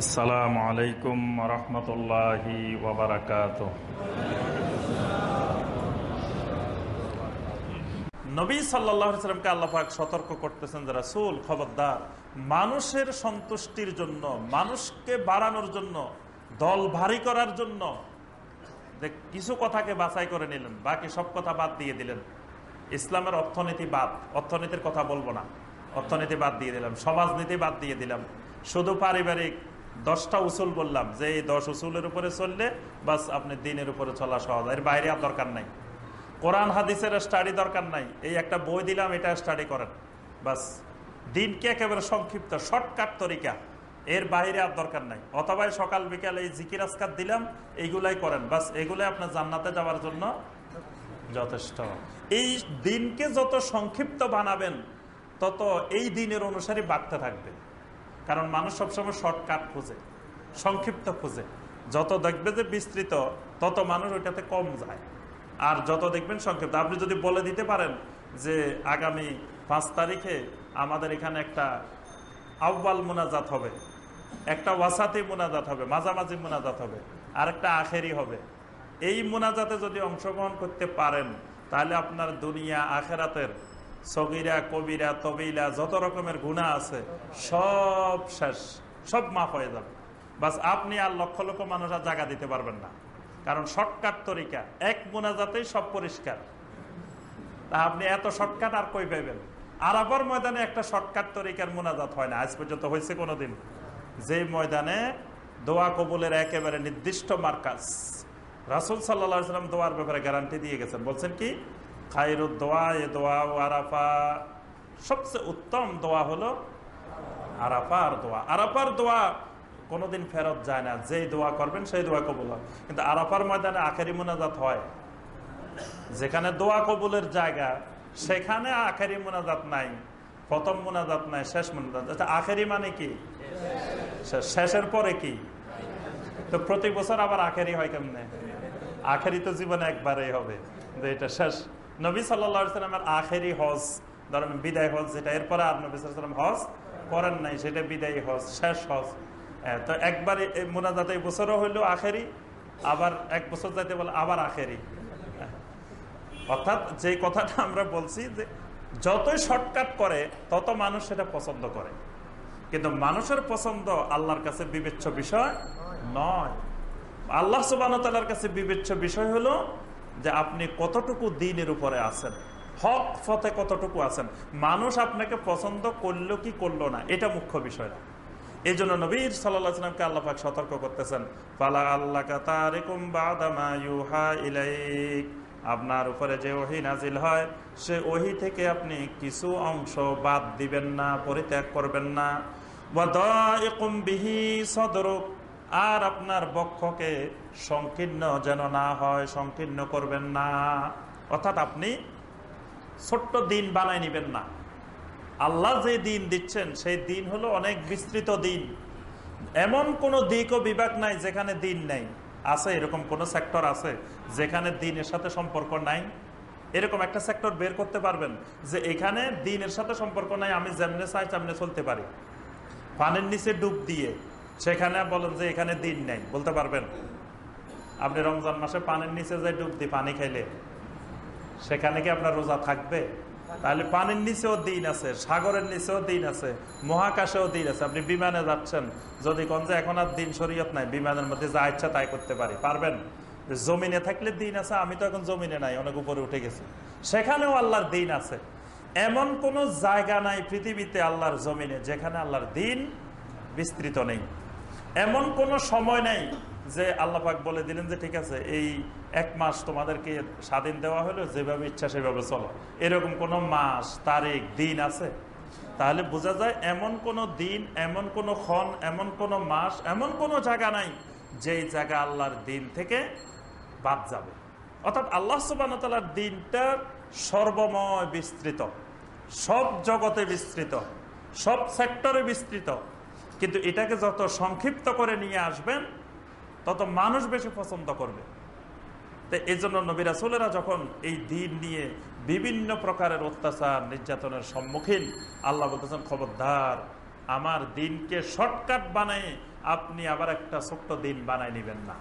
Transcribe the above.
আসসালামু আলাইকুম রহমতুল্লাহি নবী সাল্লামকে আল্লাহাক সতর্ক করতেছেন যে, রাসুল, খবরদার, মানুষের সন্তুষ্টির জন্য, মানুষকে বাড়ানোর জন্য, দল ভারী করার জন্য, যে কিছু কথাকে বাছাই করে নিলেন, বাকি সব কথা বাদ দিয়ে দিলেন। ইসলামের অর্থনীতি বাদ, অর্থনীতির কথা বলব না। অর্থনীতি বাদ দিয়ে দিলাম, সমাজনীতি বাদ দিয়ে দিলাম। শুধু পারিবারিক দশটা উসুল বললাম, যে এই দশ উসুলের উপরে চললে বাস আপনি দিনের উপরে চলা সহজ। এর বাইরে আর দরকার নাই। কোরআন, হাদিসের স্টাডি দরকার নাই। এই একটা বই দিলাম, এটা স্টাডি করেন। বাস, দিনকে একেবারে সংক্ষিপ্ত শর্টকাট তরিকা। এর বাইরে আর দরকার নাই। অথবা সকাল, বিকাল এই জিকির আসকাত দিলাম, এইগুলাই করেন। বাস, এগুলাই আপনার জান্নাতে যাওয়ার জন্য যথেষ্ট। এই দিনকে যত সংক্ষিপ্ত বানাবেন, তত এই দিনের অনুসারে বাড়তে থাকবে। কারণ মানুষ সবসময় শর্টকাট খুঁজে, সংক্ষিপ্ত খুঁজে। যত দেখবে যে বিস্তৃত, তত মানুষ ওইটাতে কম যায়। আর যত দেখবেন সংক্ষিপ্ত। আপনি যদি বলে দিতে পারেন যে আগামী পাঁচ তারিখে আমাদের এখানে একটা আব্বাল মোনাজাত হবে, একটা ওয়াসাতি মোনাজাত হবে, মাঝামাঝি মোনাজাত হবে আর একটা আখেরি হবে। এই মোনাজাতে যদি অংশগ্রহণ করতে পারেন, তাহলে আপনার দুনিয়া, আখেরাতের সগিরা, কবিরা, তবিলা, যত রকমের গুণা আছে, সব শেষ, সব মাফ হয়ে যাবে। বাস আপনি আর লক্ষ লক্ষ মানুষ আর জায়গা দিতে পারবেন না। কারণ শর্টকাট তরিকা, এক মোনাজাতেই সব পরিষ্কার। তা আপনি এত শর্টকাট আর কই পাইবেন? আরাবার ময়দানে একটা শর্টকাট তরিকার মোনাজাত হয় না, আজ পর্যন্ত হয়েছে কোনোদিন। যে ময়দানে দোয়া কবুলের একেবারে নির্দিষ্ট মার্কাস রাসুল সাল্লাহ সাল্লাম দোয়ার ব্যাপারে গ্যারান্টি দিয়ে গেছেন। বলছেন কি খাইরুদ দোয়া, এ দোয়া ও আরাফা। সবচেয়ে উত্তম দোয়া হলো আরাফার দোয়া। আরাফার দোয়া কোনোদিন ফেরত যায় না। যেই দোয়া করবেন সেই দোয়া কবুল হয়। কিন্তু আরাফার ময়দানে আখেরি মোনাজাত হয়। যেখানে দোয়া কবুলের জায়গা, সেখানে আখেরি মোনাজাত নাই। প্রথম মোনাজাত নাই, শেষ মোনাজাত। আচ্ছা আখেরি মানে কি? শেষের পরে কি? তো প্রতি বছর আবার আখেরি হয় কেমনে? আখেরি তো জীবনে একবারেই হবে। যে এটা শেষ। নবী সাল্লামের আখেরি হজ, ধরেন বিদায় হজ যেটা, এরপরে আর নবী সাল্লাম হজ করেন নাই, সেটা বিদায়ী হজ, শেষ হজ। তো একবারে মোনাজাত এই বছরও হইল আখেরি, আবার এক বছর যাইতে বলে আবার আখেরি। অর্থাৎ যে কথাটা আমরা বলছি যে যতই শর্টকাট করে, তত মানুষ সেটা পছন্দ করে। কিন্তু মানুষের পছন্দ আল্লাহর কাছে বিবেচ্য বিষয় নয়। আল্লাহ সুবাহতালার কাছে বিবেচ্য বিষয় হলো যে আপনি কতটুকু দিনের উপরে আছেন? হক ফতে কতটুকু আছেন? মানুষ আপনাকে পছন্দ করল কি করল না? এটা মুখ্য বিষয় না। এই জন্য নবীর সাল্লাহামকে আল্লাহাক সতর্ক করতেছেন পালা আল্লাহ আপনার উপরে যে ওহি নাজিল হয়, সে ওহি থেকে আপনি কিছু অংশ বাদ দিবেন না, পরিত্যাগ করবেন না। আর আপনার বক্ষকে সংকীর্ণ যেন না হয়, সংকীর্ণ করবেন না। অর্থাৎ আপনি ছোট্ট দিন বানাই নিবেন না। আল্লাহ যে দিন দিচ্ছেন, সেই দিন হলো অনেক বিস্তৃত দিন। এমন কোন দিক ও বিভাগ নাই যেখানে দিন নেই। আছে, এরকম কোন সেক্টর আছে যেখানে দিনের সাথে সম্পর্ক নাই? এরকম একটা সেক্টর বের করতে পারবেন যে এখানে দিনের সাথে সম্পর্ক নাই, আমি যেমনে চাই তেমনে চলতে পারি। পানির নিচে ডুব দিয়ে সেখানে বলেন যে এখানে দিন নেই, বলতে পারবেন? আপনি রমজান মাসে পানির নিচে যে ডুব দিয়ে পানি খাইলে, সেখানে কি আপনার রোজা থাকবে? তাহলে পানির নিচেও দিন আছে, সাগরের নিচেও দিন আছে, মহাকাশেও দিন আছে। আপনি বিমানে যাচ্ছেন, যদি কোন যে এখন আর দিন শরীয়ত নাই, বিমানের মধ্যে যা ইচ্ছা তাই করতে পারি, পারবেন? জমিনে থাকলে দিন আছে, আমি তো এখন জমিনে নাই, অনেক উপরে উঠে গেছি। সেখানেও আল্লাহর দিন আছে। এমন কোন জায়গা নাই পৃথিবীতে আল্লাহর জমিনে যেখানে আল্লাহর দিন বিস্তৃত নেই। এমন কোন সময় নেই যে আল্লাপাক বলে দিলেন যে, ঠিক আছে, এই এক মাস তোমাদেরকে স্বাধীন দেওয়া হলো, যেভাবে ইচ্ছা সেভাবে চলো। এরকম কোন মাস, তারিখ, দিন আছে? তাহলে বোঝা যায় এমন কোন দিন, এমন কোন ক্ষণ, এমন কোন মাস, এমন কোন জায়গা নাই যেই জায়গা আল্লাহর দিন থেকে বাদ যাবে। অর্থাৎ আল্লাহ সুবাহতালার দিনটা সর্বময় বিস্তৃত। সব জগতে বিস্তৃত। সব সেক্টরে বিস্তৃত। কিন্তু এটাকে যত সংক্ষিপ্ত করে নিয়ে আসবেন, তত মানুষ বেশি পছন্দ করবে। তো এই জন্য নবিরাসুলেরা যখন এই দিন নিয়ে বিভিন্ন প্রকারের অত্যাচার, নির্যাতনের সম্মুখীন, আল্লাহ বলতেছেন, খবরদার, আমার দিনকে শর্টকাট বানাই আপনি আবার একটা ছোট্ট দিন বানায় নিবেন না।